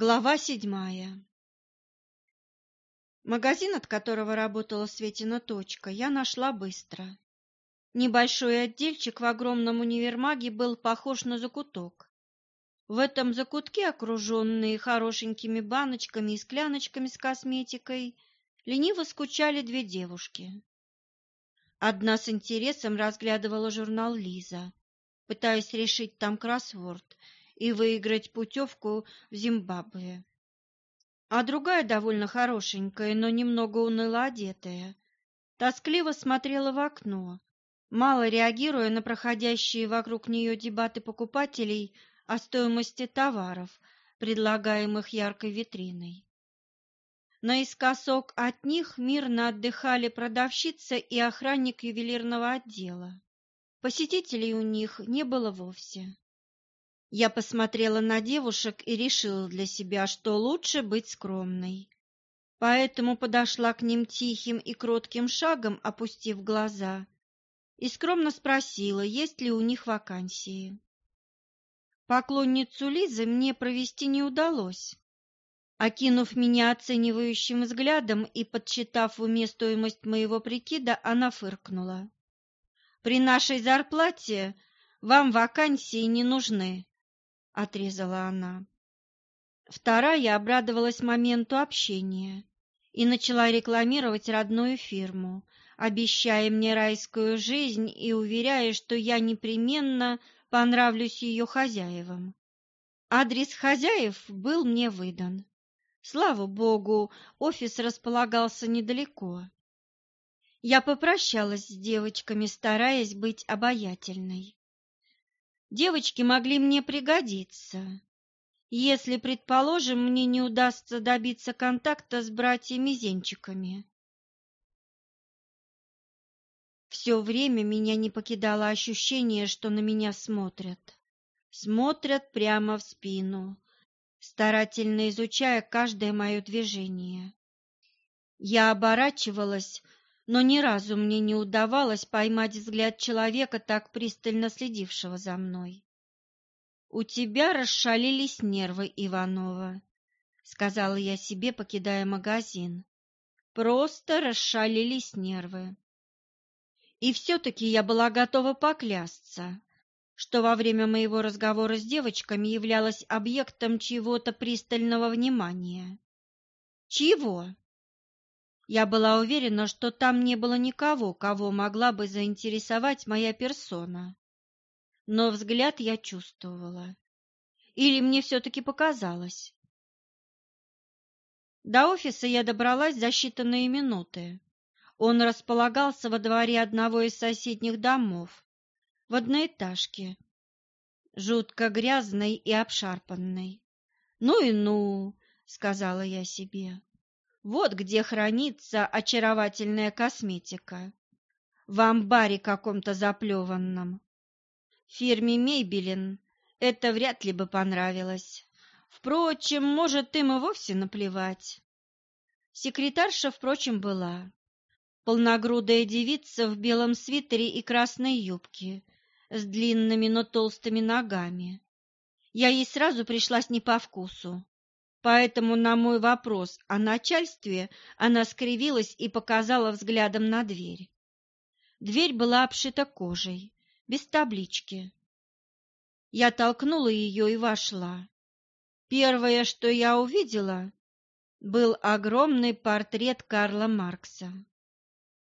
Глава седьмая Магазин, от которого работала Светина точка, я нашла быстро. Небольшой отдельчик в огромном универмаге был похож на закуток. В этом закутке, окруженные хорошенькими баночками и скляночками с косметикой, лениво скучали две девушки. Одна с интересом разглядывала журнал «Лиза», пытаясь решить там кроссворд – и выиграть путевку в Зимбабве. А другая, довольно хорошенькая, но немного уныло одетая, тоскливо смотрела в окно, мало реагируя на проходящие вокруг нее дебаты покупателей о стоимости товаров, предлагаемых яркой витриной. Наискосок от них мирно отдыхали продавщица и охранник ювелирного отдела. Посетителей у них не было вовсе. Я посмотрела на девушек и решила для себя, что лучше быть скромной. Поэтому подошла к ним тихим и кротким шагом, опустив глаза, и скромно спросила, есть ли у них вакансии. Поклонницу Лизы мне провести не удалось. Окинув меня оценивающим взглядом и подсчитав в уме стоимость моего прикида, она фыркнула. «При нашей зарплате вам вакансии не нужны отрезала она. Вторая обрадовалась моменту общения и начала рекламировать родную фирму, обещая мне райскую жизнь и уверяя, что я непременно понравлюсь ее хозяевам. Адрес хозяев был мне выдан. Слава богу, офис располагался недалеко. Я попрощалась с девочками, стараясь быть обаятельной. Девочки могли мне пригодиться, если, предположим, мне не удастся добиться контакта с братьями-зенчиками. Все время меня не покидало ощущение, что на меня смотрят. Смотрят прямо в спину, старательно изучая каждое мое движение. Я оборачивалась, но ни разу мне не удавалось поймать взгляд человека, так пристально следившего за мной. «У тебя расшалились нервы, Иванова», — сказала я себе, покидая магазин. «Просто расшалились нервы». И все-таки я была готова поклясться, что во время моего разговора с девочками являлась объектом чьего-то пристального внимания. Чего? Я была уверена, что там не было никого, кого могла бы заинтересовать моя персона. Но взгляд я чувствовала. Или мне все-таки показалось. До офиса я добралась за считанные минуты. Он располагался во дворе одного из соседних домов, в одноэтажке, жутко грязной и обшарпанной. «Ну и ну!» — сказала я себе. Вот где хранится очаровательная косметика. В амбаре каком-то заплеванном. Фирме Мейбелин это вряд ли бы понравилось. Впрочем, может, им и вовсе наплевать. Секретарша, впрочем, была. Полногрудая девица в белом свитере и красной юбке, с длинными, но толстыми ногами. Я ей сразу пришлась не по вкусу. Поэтому на мой вопрос о начальстве она скривилась и показала взглядом на дверь. Дверь была обшита кожей, без таблички. Я толкнула ее и вошла. Первое, что я увидела, был огромный портрет Карла Маркса.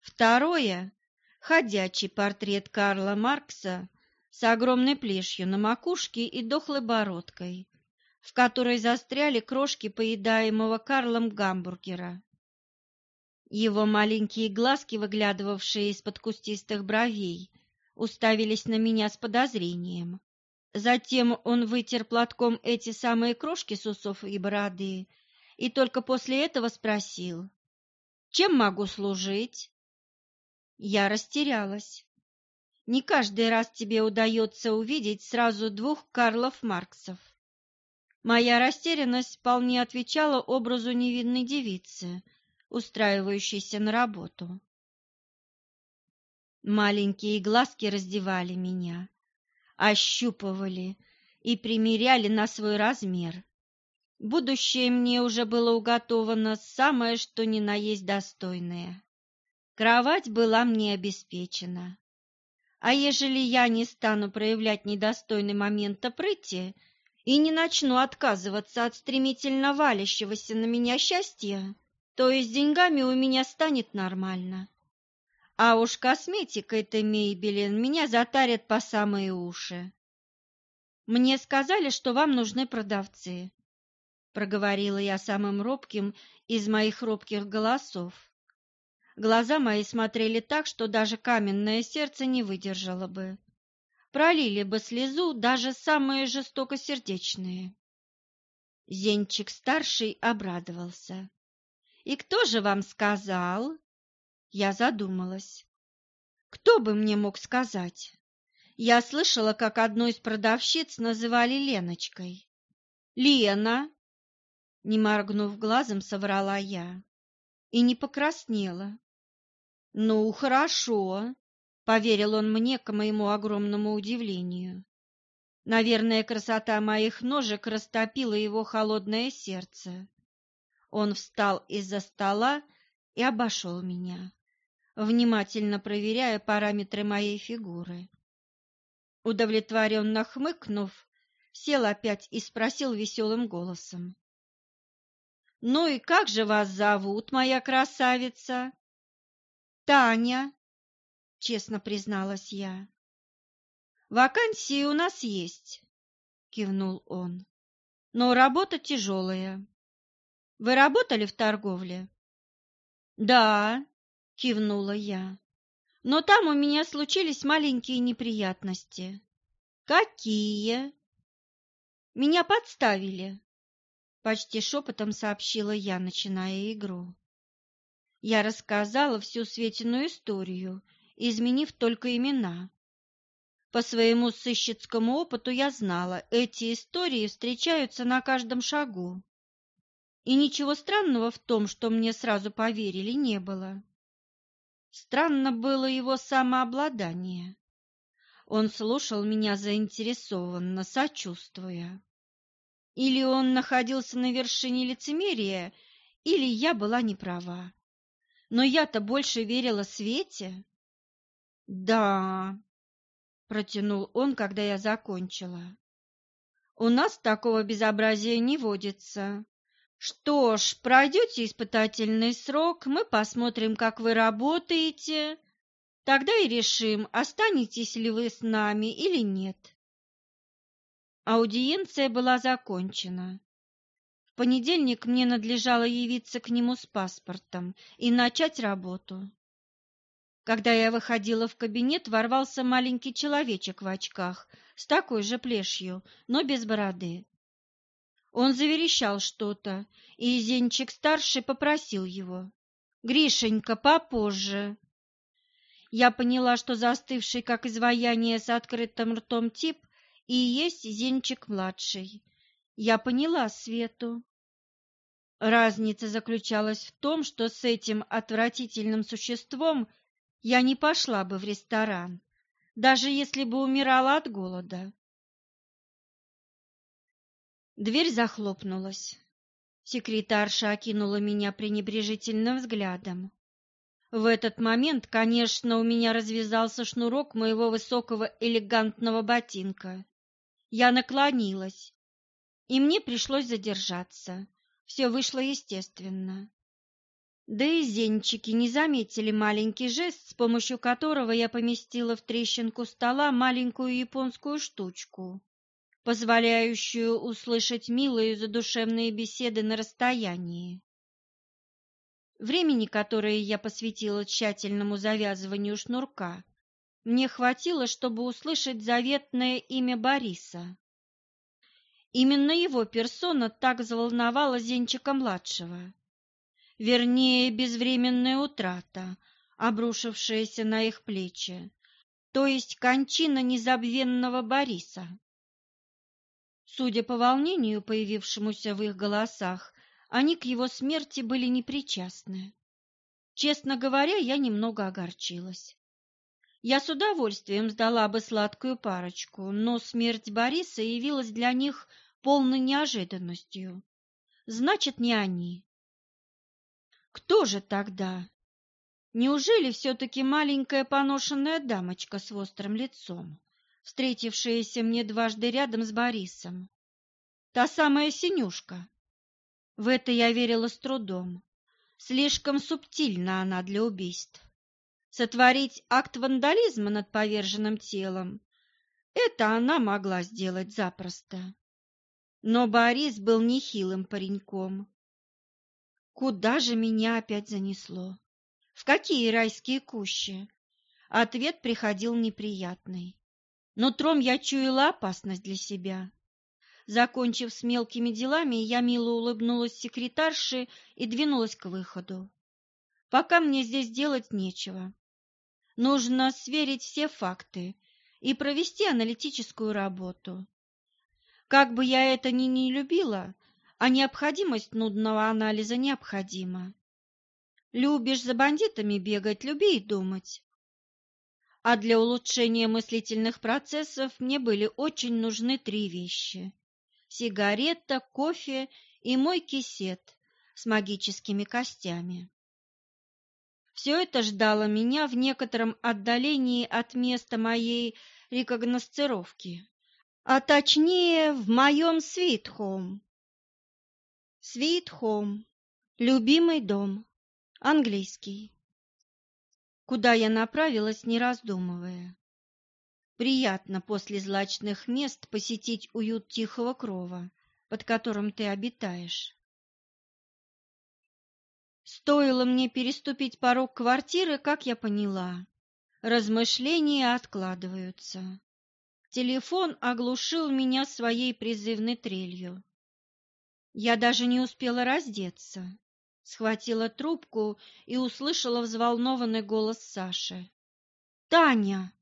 Второе — ходячий портрет Карла Маркса с огромной плешью на макушке и дохлой бородкой, в которой застряли крошки поедаемого Карлом гамбургера. Его маленькие глазки, выглядывавшие из-под кустистых бровей, уставились на меня с подозрением. Затем он вытер платком эти самые крошки с усов и бороды и только после этого спросил, «Чем могу служить?» Я растерялась. Не каждый раз тебе удается увидеть сразу двух Карлов Марксов. Моя растерянность вполне отвечала образу невинной девицы, устраивающейся на работу. Маленькие глазки раздевали меня, ощупывали и примеряли на свой размер. Будущее мне уже было уготовано самое что ни на есть достойное. Кровать была мне обеспечена. А ежели я не стану проявлять недостойный момента прыти и не начну отказываться от стремительно валящегося на меня счастья, то и с деньгами у меня станет нормально. А уж косметика этой мебели меня затарят по самые уши. Мне сказали, что вам нужны продавцы, проговорила я самым робким из моих робких голосов. Глаза мои смотрели так, что даже каменное сердце не выдержало бы. Пролили бы слезу даже самые жестокосердечные. Зенчик-старший обрадовался. «И кто же вам сказал?» Я задумалась. «Кто бы мне мог сказать?» Я слышала, как одну из продавщиц называли Леночкой. «Лена!» Не моргнув глазом, соврала я. И не покраснела. «Ну, хорошо», — поверил он мне к моему огромному удивлению. Наверное, красота моих ножек растопила его холодное сердце. Он встал из-за стола и обошел меня, внимательно проверяя параметры моей фигуры. Удовлетворенно хмыкнув, сел опять и спросил веселым голосом. «Ну и как же вас зовут, моя красавица?» «Таня», — честно призналась я. «Вакансии у нас есть», — кивнул он, — «но работа тяжелая. Вы работали в торговле? Да, кивнула я. Но там у меня случились маленькие неприятности. Какие? Меня подставили, почти шепотом сообщила я, начиная игру. Я рассказала всю Светину историю, изменив только имена. По своему сыщицкому опыту я знала, эти истории встречаются на каждом шагу. И ничего странного в том, что мне сразу поверили, не было. Странно было его самообладание. Он слушал меня заинтересованно, сочувствуя. Или он находился на вершине лицемерия, или я была не права. Но я-то больше верила Свете. Да, протянул он, когда я закончила. У нас такого безобразия не водится. Что ж, пройдете испытательный срок, мы посмотрим, как вы работаете. Тогда и решим, останетесь ли вы с нами или нет. Аудиенция была закончена. В понедельник мне надлежало явиться к нему с паспортом и начать работу. Когда я выходила в кабинет, ворвался маленький человечек в очках с такой же плешью, но без бороды. Он заверещал что-то, и Зенчик-старший попросил его. «Гришенька, попозже!» Я поняла, что застывший, как изваяние с открытым ртом тип, и есть Зенчик-младший. Я поняла Свету. Разница заключалась в том, что с этим отвратительным существом я не пошла бы в ресторан, даже если бы умирала от голода. Дверь захлопнулась. Секретарша окинула меня пренебрежительным взглядом. В этот момент, конечно, у меня развязался шнурок моего высокого элегантного ботинка. Я наклонилась, и мне пришлось задержаться. Все вышло естественно. Да и зенчики не заметили маленький жест, с помощью которого я поместила в трещинку стола маленькую японскую штучку позволяющую услышать милые задушевные беседы на расстоянии. Времени, которое я посвятила тщательному завязыванию шнурка, мне хватило, чтобы услышать заветное имя Бориса. Именно его персона так взволновала Зенчика-младшего. Вернее, безвременная утрата, обрушившаяся на их плечи, то есть кончина незабвенного Бориса. Судя по волнению, появившемуся в их голосах, они к его смерти были непричастны. Честно говоря, я немного огорчилась. Я с удовольствием сдала бы сладкую парочку, но смерть Бориса явилась для них полной неожиданностью, значит, не они. Кто же тогда? Неужели все-таки маленькая поношенная дамочка с острым лицом, встретившаяся мне дважды рядом с Борисом? Та самая Синюшка. В это я верила с трудом. Слишком субтильна она для убийств. Сотворить акт вандализма над поверженным телом – это она могла сделать запросто. Но Борис был нехилым пареньком. Куда же меня опять занесло? В какие райские кущи? Ответ приходил неприятный. Но тром я чуяла опасность для себя. Закончив с мелкими делами, я мило улыбнулась секретарше и двинулась к выходу. Пока мне здесь делать нечего. Нужно сверить все факты и провести аналитическую работу. Как бы я это ни не любила, а необходимость нудного анализа необходима. Любишь за бандитами бегать, люби и думать. А для улучшения мыслительных процессов мне были очень нужны три вещи. Сигарета, кофе и мой кисет с магическими костями. Все это ждало меня в некотором отдалении от места моей рекогносцировки, а точнее в моем свитхом. Свитхом – любимый дом английский, куда я направилась, не раздумывая. Приятно после злачных мест посетить уют тихого крова, под которым ты обитаешь. Стоило мне переступить порог квартиры, как я поняла. Размышления откладываются. Телефон оглушил меня своей призывной трелью. Я даже не успела раздеться схватила трубку и услышала взволнованный голос Саши. «Таня!»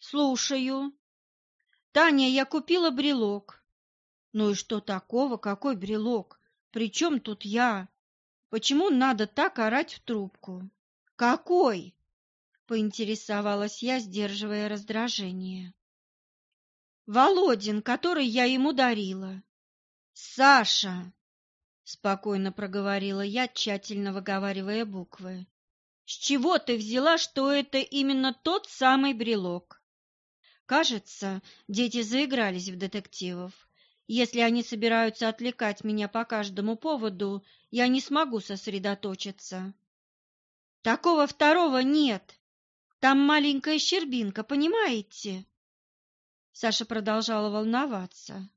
«Слушаю!» «Таня, я купила брелок». «Ну и что такого? Какой брелок? Причем тут я? Почему надо так орать в трубку?» «Какой?» — поинтересовалась я, сдерживая раздражение. «Володин, который я ему дарила». «Саша!» спокойно проговорила я, тщательно выговаривая буквы. С чего ты взяла, что это именно тот самый брелок? Кажется, дети заигрались в детективов. Если они собираются отвлекать меня по каждому поводу, я не смогу сосредоточиться. Такого второго нет. Там маленькая щербинка, понимаете? Саша продолжала волноваться.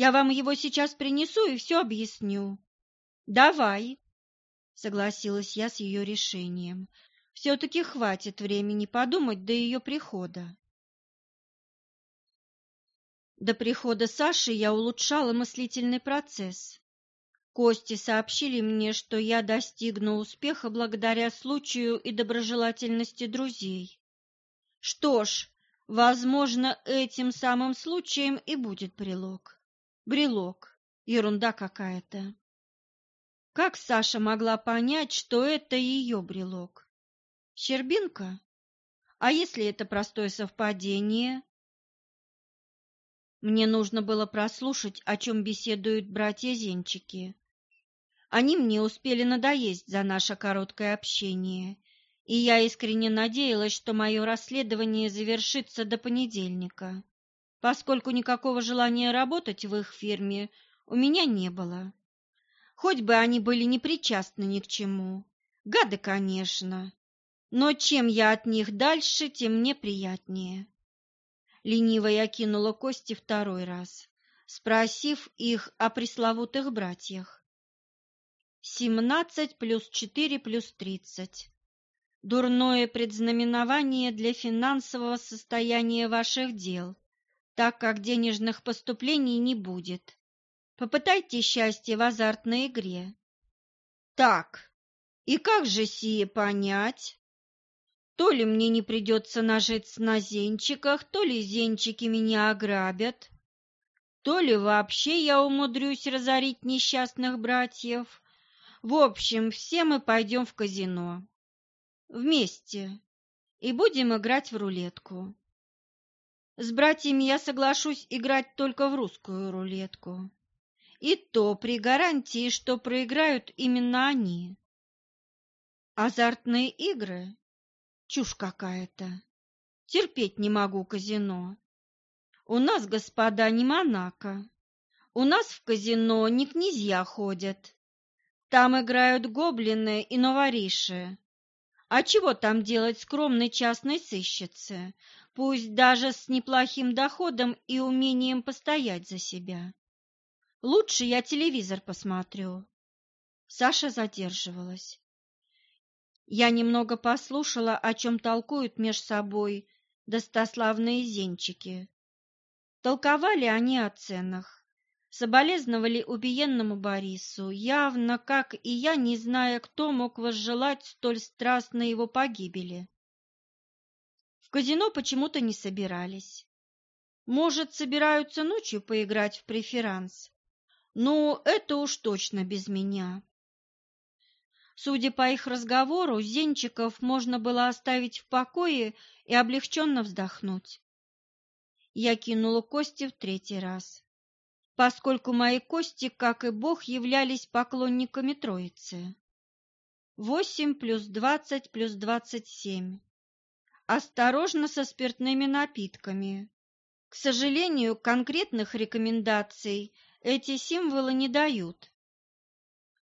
Я вам его сейчас принесу и все объясню. Давай, согласилась я с ее решением. Все-таки хватит времени подумать до ее прихода. До прихода Саши я улучшала мыслительный процесс. Кости сообщили мне, что я достигну успеха благодаря случаю и доброжелательности друзей. Что ж, возможно, этим самым случаем и будет брелок. Брелок. Ерунда какая-то. Как Саша могла понять, что это ее брелок? Щербинка? А если это простое совпадение? Мне нужно было прослушать, о чем беседуют братья Зенчики. Они мне успели надоесть за наше короткое общение, и я искренне надеялась, что мое расследование завершится до понедельника, поскольку никакого желания работать в их фирме у меня не было. Хоть бы они были не причастны ни к чему. Гады, конечно. Но чем я от них дальше, тем мне приятнее. Лениво я кинула кости второй раз, спросив их о пресловутых братьях. Семнадцать плюс четыре плюс тридцать. Дурное предзнаменование для финансового состояния ваших дел, так как денежных поступлений не будет. Попытайте счастье в азартной игре. Так, и как же сие понять? То ли мне не придется нажиться на зенчиках, то ли зенчики меня ограбят, то ли вообще я умудрюсь разорить несчастных братьев. В общем, все мы пойдем в казино. Вместе. И будем играть в рулетку. С братьями я соглашусь играть только в русскую рулетку. и то при гарантии, что проиграют именно они. Азартные игры? Чушь какая-то. Терпеть не могу казино. У нас, господа, не Монако. У нас в казино не князья ходят. Там играют гоблины и новориши. А чего там делать скромной частной сыщице, пусть даже с неплохим доходом и умением постоять за себя? Лучше я телевизор посмотрю. Саша задерживалась. Я немного послушала, о чем толкуют меж собой достославные зенчики. Толковали они о ценах, соболезновали убиенному Борису, явно, как и я, не зная, кто мог возжелать столь страстно его погибели. В казино почему-то не собирались. Может, собираются ночью поиграть в преферанс? Ну, это уж точно без меня. Судя по их разговору, Зенчиков можно было оставить в покое и облегченно вздохнуть. Я кинула кости в третий раз, поскольку мои кости, как и Бог, являлись поклонниками Троицы. Восемь плюс двадцать плюс двадцать семь. Осторожно со спиртными напитками. К сожалению, конкретных рекомендаций эти символы не дают.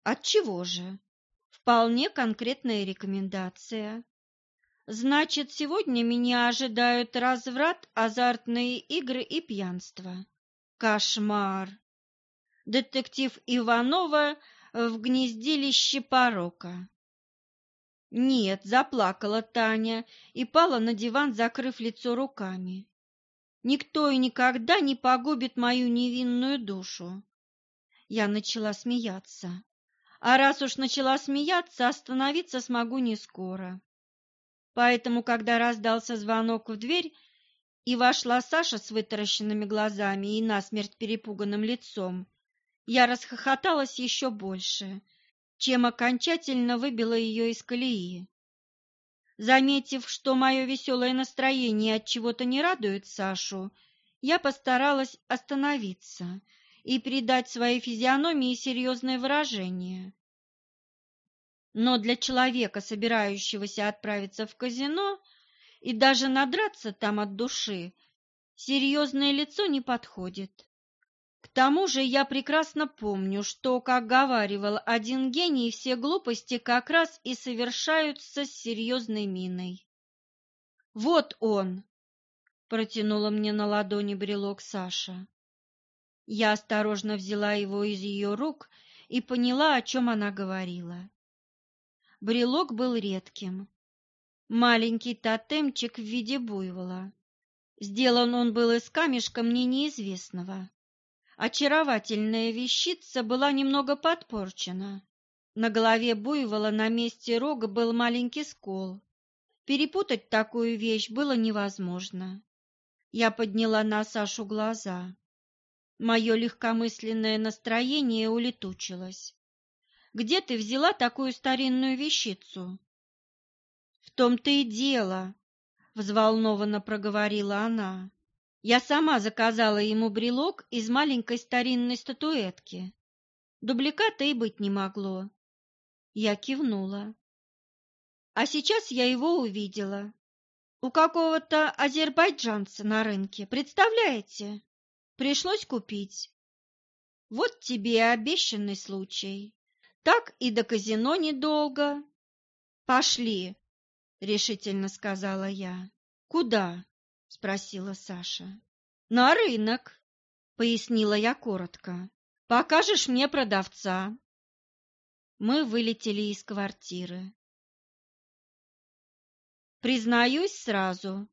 Отчего же? Вполне конкретная рекомендация. Значит, сегодня меня ожидают разврат, азартные игры и пьянство. Кошмар! Детектив Иванова в гнездилище порока. Нет, заплакала Таня и пала на диван, закрыв лицо руками. Никто и никогда не погубит мою невинную душу. Я начала смеяться. А раз уж начала смеяться, остановиться смогу не скоро. Поэтому, когда раздался звонок в дверь, и вошла Саша с вытаращенными глазами и насмерть перепуганным лицом, я расхохоталась еще больше, чем окончательно выбила ее из колеи. Заметив, что мое веселое настроение от чего-то не радует Сашу, я постаралась остановиться и придать своей физиономии серьезное выражение. Но для человека, собирающегося отправиться в казино и даже надраться там от души, серьезное лицо не подходит. К тому же я прекрасно помню, что, как говаривал один гений, все глупости как раз и совершаются с серьезной миной. «Вот он!» — протянула мне на ладони брелок Саша. Я осторожно взяла его из ее рук и поняла, о чем она говорила. Брелок был редким. Маленький тотемчик в виде буйвола. Сделан он был из камешка мне неизвестного. Очаровательная вещица была немного подпорчена. На голове буйвола на месте рога был маленький скол. Перепутать такую вещь было невозможно. Я подняла на Сашу глаза. Мое легкомысленное настроение улетучилось. Где ты взяла такую старинную вещицу? Том-то и дело, взволнованно проговорила она. Я сама заказала ему брелок из маленькой старинной статуэтки. Дубликата и быть не могло. Я кивнула. А сейчас я его увидела. У какого-то азербайджанца на рынке, представляете? Пришлось купить. Вот тебе и обещанный случай. Так и до казино недолго. Пошли, решительно сказала я. Куда? спросила Саша. На рынок, пояснила я коротко. Покажешь мне продавца. Мы вылетели из квартиры. Признаюсь сразу,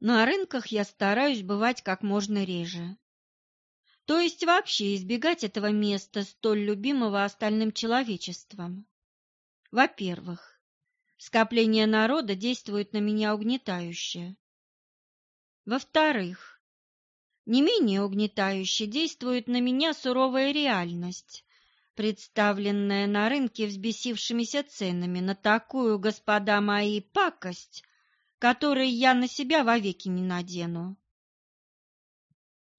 на рынках я стараюсь бывать как можно реже то есть вообще избегать этого места, столь любимого остальным человечеством. Во-первых, скопление народа действует на меня угнетающе. Во-вторых, не менее угнетающе действует на меня суровая реальность, представленная на рынке взбесившимися ценами на такую, господа мои, пакость, которой я на себя вовеки не надену.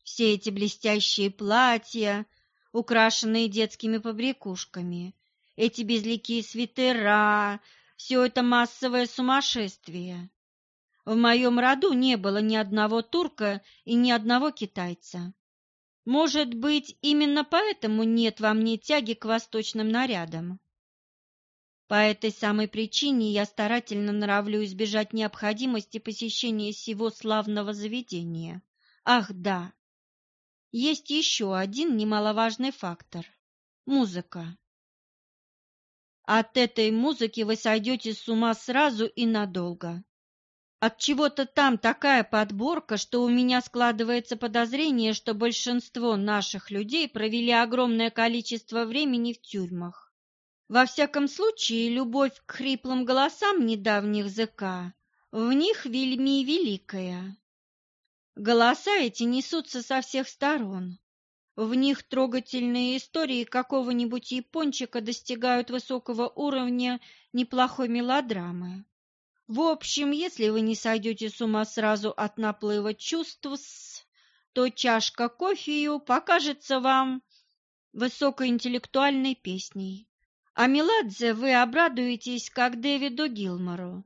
Все эти блестящие платья, украшенные детскими побрякушками, эти безликие свитера, все это массовое сумасшествие. В моем роду не было ни одного турка и ни одного китайца. Может быть, именно поэтому нет во мне тяги к восточным нарядам. По этой самой причине я старательно норовлю избежать необходимости посещения сего славного заведения. Ах, да! Есть еще один немаловажный фактор – музыка. От этой музыки вы сойдете с ума сразу и надолго. От чего-то там такая подборка, что у меня складывается подозрение, что большинство наших людей провели огромное количество времени в тюрьмах. Во всяком случае, любовь к хриплым голосам недавних ЗК в них вельми великая. Голоса эти несутся со всех сторон. В них трогательные истории какого-нибудь япончика достигают высокого уровня неплохой мелодрамы. В общем, если вы не сойдете с ума сразу от наплыва чувств, то чашка кофею покажется вам высокоинтеллектуальной песней. А Меладзе вы обрадуетесь, как Дэвиду Гилмору.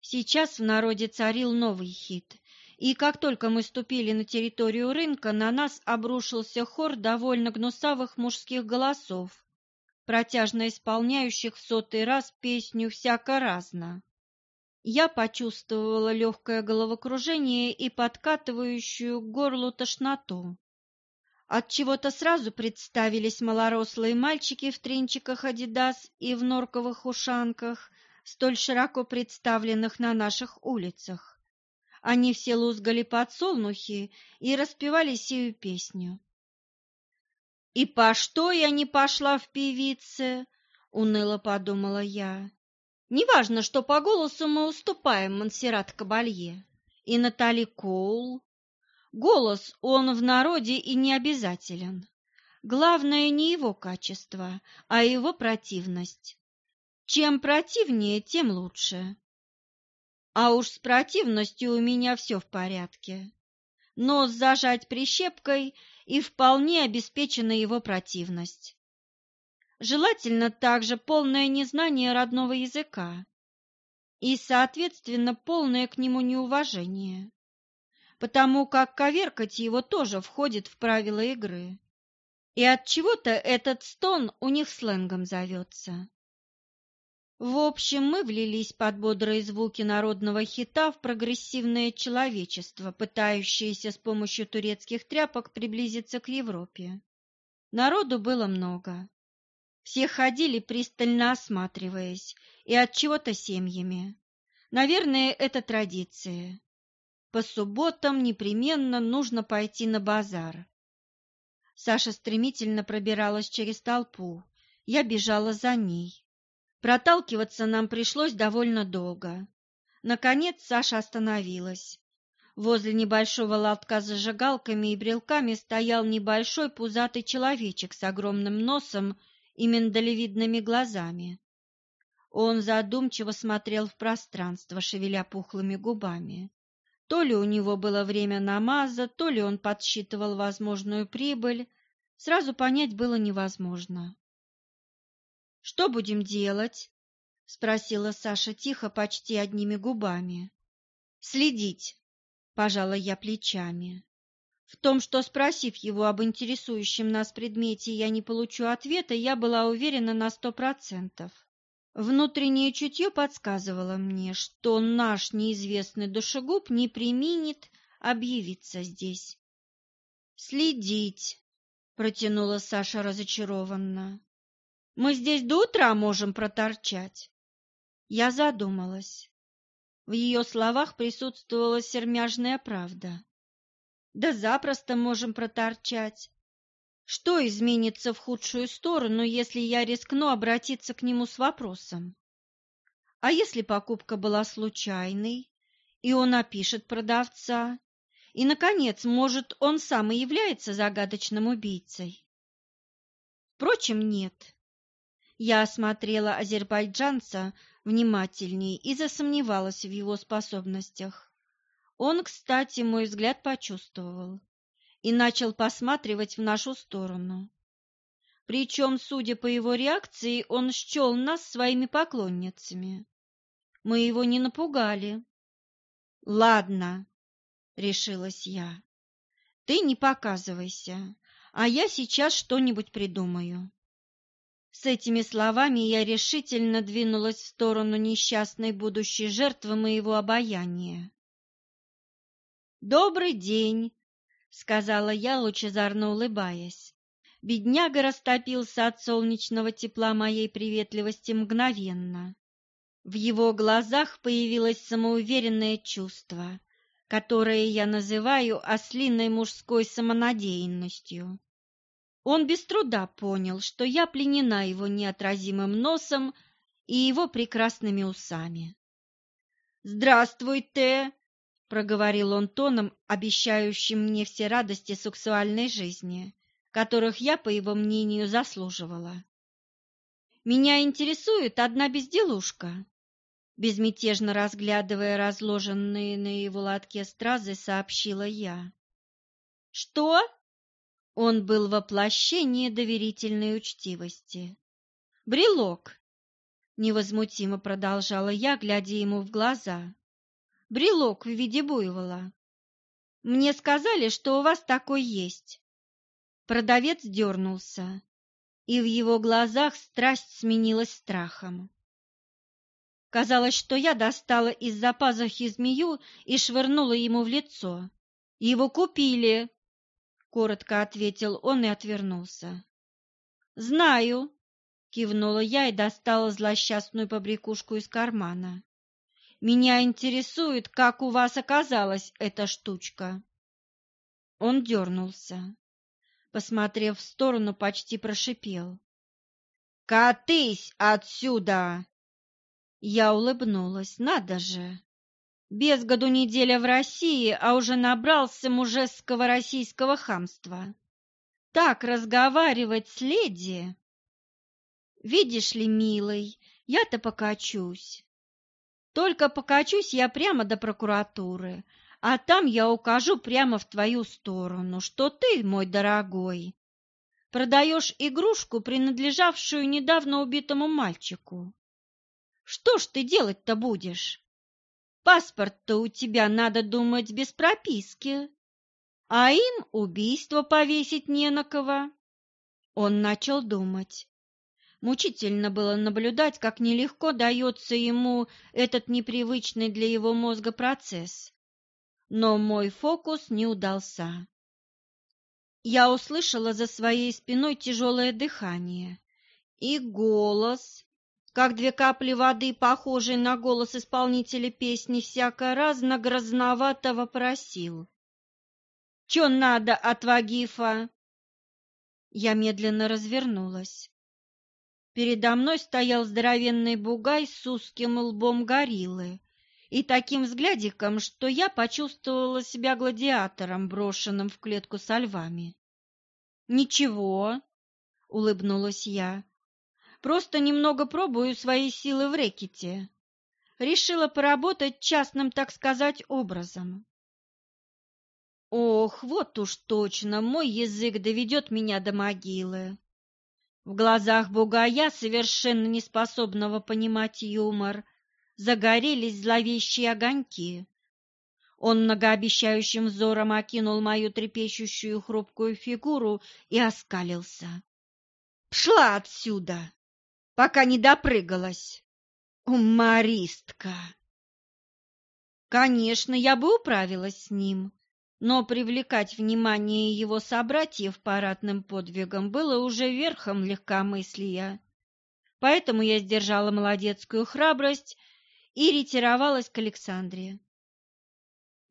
Сейчас в народе царил новый хит, и как только мы ступили на территорию рынка, на нас обрушился хор довольно гнусавых мужских голосов, протяжно исполняющих в сотый раз песню «Всяко разно». Я почувствовала легкое головокружение и подкатывающую к горлу тошноту. От чего-то сразу представились малорослые мальчики в тренчиках Адидас и в норковых ушанках, столь широко представленных на наших улицах. Они все лузгали подсолнухи и распевали сию песню. «И по что я не пошла в певице?» — уныло подумала я. «Неважно, что по голосу мы уступаем Монсеррат Кабалье и Натали Коул, Голос он в народе и не обязателен. Главное не его качество, а его противность. Чем противнее, тем лучше. А уж с противностью у меня все в порядке. Нос зажать прищепкой и вполне обеспечена его противность. Желательно также полное незнание родного языка и, соответственно, полное к нему неуважение потому как коверкать его тоже входит в правила игры. И от чего-то этот стон у них сленгом зовется. В общем, мы влились под бодрые звуки народного хита в прогрессивное человечество, пытающееся с помощью турецких тряпок приблизиться к Европе. Народу было много. Все ходили пристально осматриваясь и от чего-то семьями. Наверное, это традиция. По субботам непременно нужно пойти на базар. Саша стремительно пробиралась через толпу. Я бежала за ней. Проталкиваться нам пришлось довольно долго. Наконец Саша остановилась. Возле небольшого лотка с зажигалками и брелками стоял небольшой пузатый человечек с огромным носом и миндалевидными глазами. Он задумчиво смотрел в пространство, шевеля пухлыми губами. То ли у него было время намаза, то ли он подсчитывал возможную прибыль, сразу понять было невозможно. «Что будем делать?» — спросила Саша тихо, почти одними губами. «Следить», — пожала я плечами. В том, что, спросив его об интересующем нас предмете, я не получу ответа, я была уверена на сто процентов. Внутреннее чутье подсказывало мне, что наш неизвестный душегуб не применит объявиться здесь. «Следить», — протянула Саша разочарованно. «Мы здесь до утра можем проторчать». Я задумалась. В ее словах присутствовала сермяжная правда. «Да запросто можем проторчать. Что изменится в худшую сторону, если я рискну обратиться к нему с вопросом? А если покупка была случайной, и он опишет продавца? И, наконец, может, он сам и является загадочным убийцей? Впрочем, нет. Я осмотрела азербайджанца внимательнее и засомневалась в его способностях. Он, кстати, мой взгляд почувствовал и начал посматривать в нашу сторону. Причем, судя по его реакции, он счел нас своими поклонницами. Мы его не напугали. «Ладно», — решилась я, — «ты не показывайся, а я сейчас что-нибудь придумаю». С этими словами я решительно двинулась в сторону несчастной будущей жертвы моего обаяния. «Добрый день!» — сказала я, лучезарно улыбаясь. Бедняга растопился от солнечного тепла моей приветливости мгновенно. В его глазах появилось самоуверенное чувство, которое я называю ослиной мужской самонадеянностью. Он без труда понял, что я пленена его неотразимым носом и его прекрасными усами. «Здравствуй, Те!» — проговорил он тоном, обещающим мне все радости сексуальной жизни, которых я, по его мнению, заслуживала. «Меня интересует одна безделушка», — безмятежно разглядывая разложенные на его лотке стразы, сообщила я. «Что?» Он был воплощение доверительной учтивости. «Брелок!» — невозмутимо продолжала я, глядя ему в глаза. «Брелок в виде буйвола. Мне сказали, что у вас такой есть». Продавец дернулся, и в его глазах страсть сменилась страхом. Казалось, что я достала из-за пазухи змею и швырнула ему в лицо. «Его купили!» Коротко ответил он и отвернулся. Знаю, кивнула я и достала злосчастную побрякушку из кармана. Меня интересует, как у вас оказалась эта штучка. Он дернулся. Посмотрев в сторону, почти прошипел. «Катись отсюда!» Я улыбнулась. «Надо же! Без году неделя в России, а уже набрался мужеского российского хамства. Так разговаривать с леди? Видишь ли, милый, я-то покачусь. Только покачусь я прямо до прокуратуры, а там я укажу прямо в твою сторону, что ты, мой дорогой, продаешь игрушку, принадлежавшую недавно убитому мальчику. Что ж ты делать-то будешь? Паспорт-то у тебя, надо думать, без прописки, а им убийство повесить не на кого. Он начал думать. Мучительно было наблюдать, как нелегко дается ему этот непривычный для его мозга процесс. Но мой фокус не удался. Я услышала за своей спиной тяжелое дыхание и голос, как две капли воды, похожие на голос исполнителя песни, всяко разно грозновато вопросил. «Чё надо от Вагифа?» Я медленно развернулась. Передо мной стоял здоровенный бугай с узким лбом гориллы и таким взглядиком, что я почувствовала себя гладиатором, брошенным в клетку со львами. «Ничего», — улыбнулась я, Просто немного пробую свои силы в рэкете. Решила поработать частным, так сказать, образом. Ох, вот уж точно, мой язык доведет меня до могилы. В глазах бугая, совершенно неспособного понимать юмор, загорелись зловещие огоньки. Он многообещающим взором окинул мою трепещущую хрупкую фигуру и оскалился. «Пшла отсюда!» Пока не допрыгалась. Умористка! Конечно, я бы управилась с ним, но привлекать внимание его собратьев парадным подвигом было уже верхом легкомыслия. Поэтому я сдержала молодецкую храбрость и ретировалась к Александре.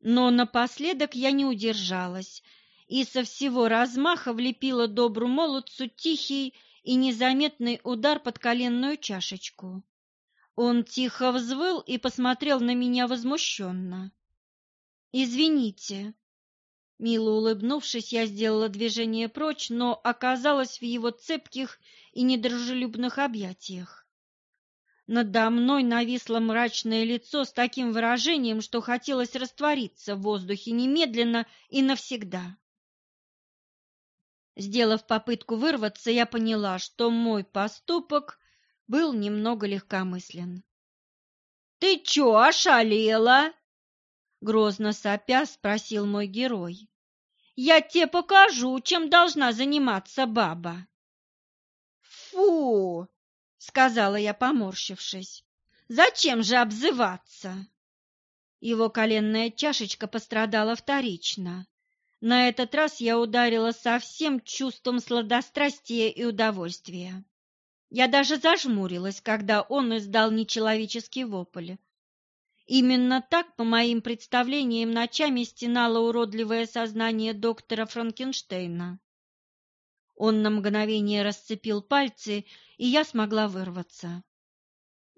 Но напоследок я не удержалась и со всего размаха влепила добру молодцу тихий и незаметный удар под коленную чашечку. Он тихо взвыл и посмотрел на меня возмущенно. «Извините». Мило улыбнувшись, я сделала движение прочь, но оказалась в его цепких и недружелюбных объятиях. Надо мной нависло мрачное лицо с таким выражением, что хотелось раствориться в воздухе немедленно и навсегда. Сделав попытку вырваться, я поняла, что мой поступок был немного легкомыслен. «Ты чё, ошалела?» Грозно сопя спросил мой герой. «Я тебе покажу, чем должна заниматься баба». «Фу!» — сказала я, поморщившись. «Зачем же обзываться?» Его коленная чашечка пострадала вторично. На этот раз я ударила со всем чувством сладострастия и удовольствия. Я даже зажмурилась, когда он издал нечеловеческий вопль. Именно так, по моим представлениям, ночами стенало уродливое сознание доктора Франкенштейна. Он на мгновение расцепил пальцы, и я смогла вырваться.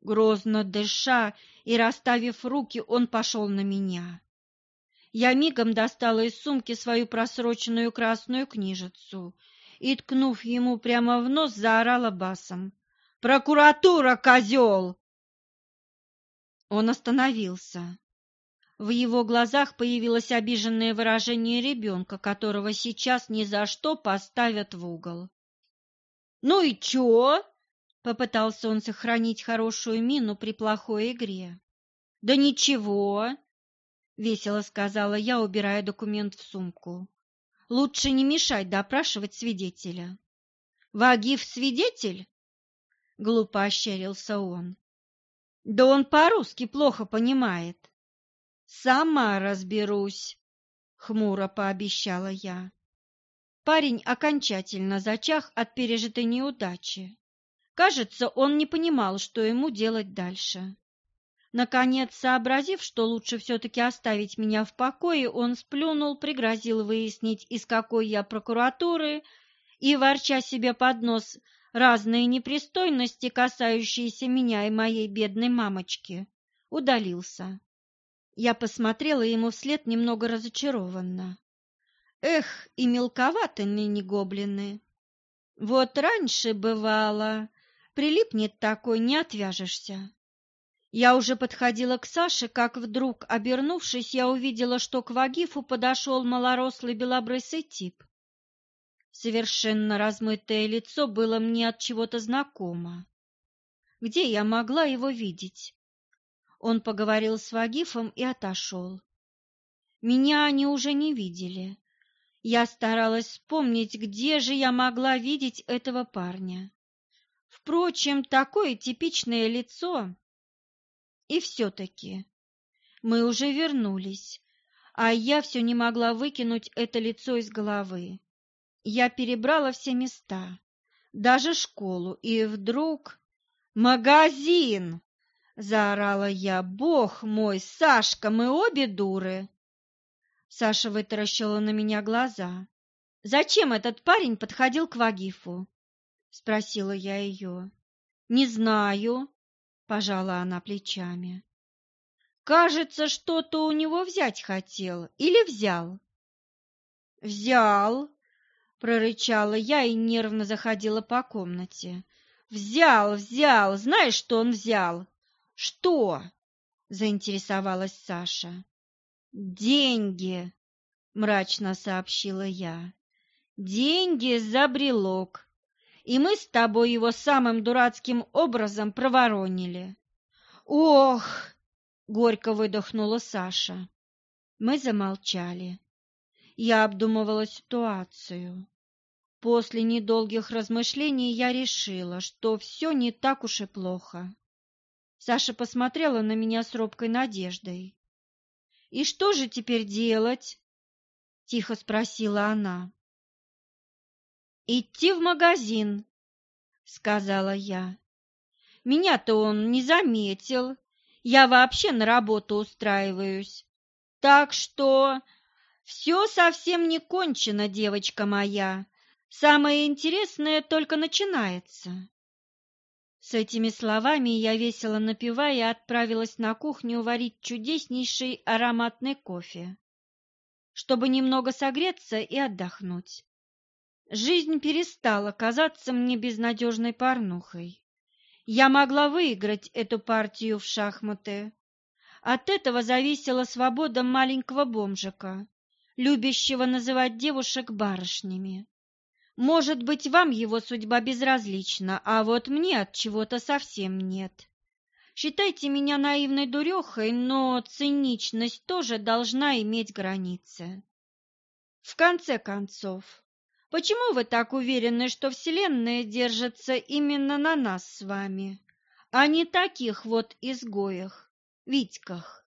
Грозно дыша и расставив руки, он пошел на меня. Я мигом достала из сумки свою просроченную красную книжицу и, ткнув ему прямо в нос, заорала басом. «Прокуратура, козел!» Он остановился. В его глазах появилось обиженное выражение ребенка, которого сейчас ни за что поставят в угол. «Ну и чё?» — попытался он сохранить хорошую мину при плохой игре. «Да ничего!» — весело сказала я, убирая документ в сумку. «Лучше не мешать допрашивать свидетеля». «Вагив свидетель?» — глупо ощерился он. «Да он по-русски плохо понимает». «Сама разберусь», — хмуро пообещала я. Парень окончательно зачах от пережитой неудачи. Кажется, он не понимал, что ему делать дальше. Наконец, сообразив, что лучше все-таки оставить меня в покое, он сплюнул, пригрозил выяснить, из какой я прокуратуры, и, ворча себе под нос разные непристойности, касающиеся меня и моей бедной мамочки, удалился. Я посмотрела ему вслед немного разочарованно. Эх, и мелковаты ныне гоблины. Вот раньше бывало, прилипнет такой, не отвяжешься. Я уже подходила к Саше, как вдруг, обернувшись, я увидела, что к Вагифу подошел малорослый белобрысый тип. Совершенно размытое лицо было мне от чего-то знакомо. Где я могла его видеть? Он поговорил с Вагифом и отошел. Меня они уже не видели. Я старалась вспомнить, где же я могла видеть этого парня. Впрочем, такое типичное лицо и все-таки мы уже вернулись, а я все не могла выкинуть это лицо из головы. Я перебрала все места, даже школу, и вдруг... «Магазин!» — заорала я. «Бог мой, Сашка, мы обе дуры!» Саша вытаращила на меня глаза. «Зачем этот парень подходил к Вагифу?» — спросила я ее. «Не знаю», пожала она плечами. Кажется, что-то у него взять хотел или взял. Взял, прорычала я и нервно заходила по комнате. Взял, взял, знаешь, что он взял? Что? заинтересовалась Саша. Деньги, мрачно сообщила я. Деньги за брелок и мы с тобой его самым дурацким образом проворонили. Ох, горько выдохнула Саша. Мы замолчали. Я обдумывала ситуацию. После недолгих размышлений я решила, что все не так уж и плохо. Саша посмотрела на меня с робкой надеждой. «И что же теперь делать?» — тихо спросила она. «Идти в магазин», — сказала я. «Меня-то он не заметил. Я вообще на работу устраиваюсь. Так что все совсем не кончено, девочка моя. Самое интересное только начинается». С этими словами я весело напивая отправилась на кухню варить чудеснейший ароматный кофе, чтобы немного согреться и отдохнуть. Жизнь перестала казаться мне безнадежной порнухой. Я могла выиграть эту партию в шахматы. От этого зависела свобода маленького бомжика, любящего называть девушек барышнями. Может быть, вам его судьба безразлична, а вот мне от чего-то совсем нет. Считайте меня наивной дурехой, но циничность тоже должна иметь границы. В конце концов, почему вы так уверены, что Вселенная держится именно на нас с вами, а не таких вот изгоях, Витьках?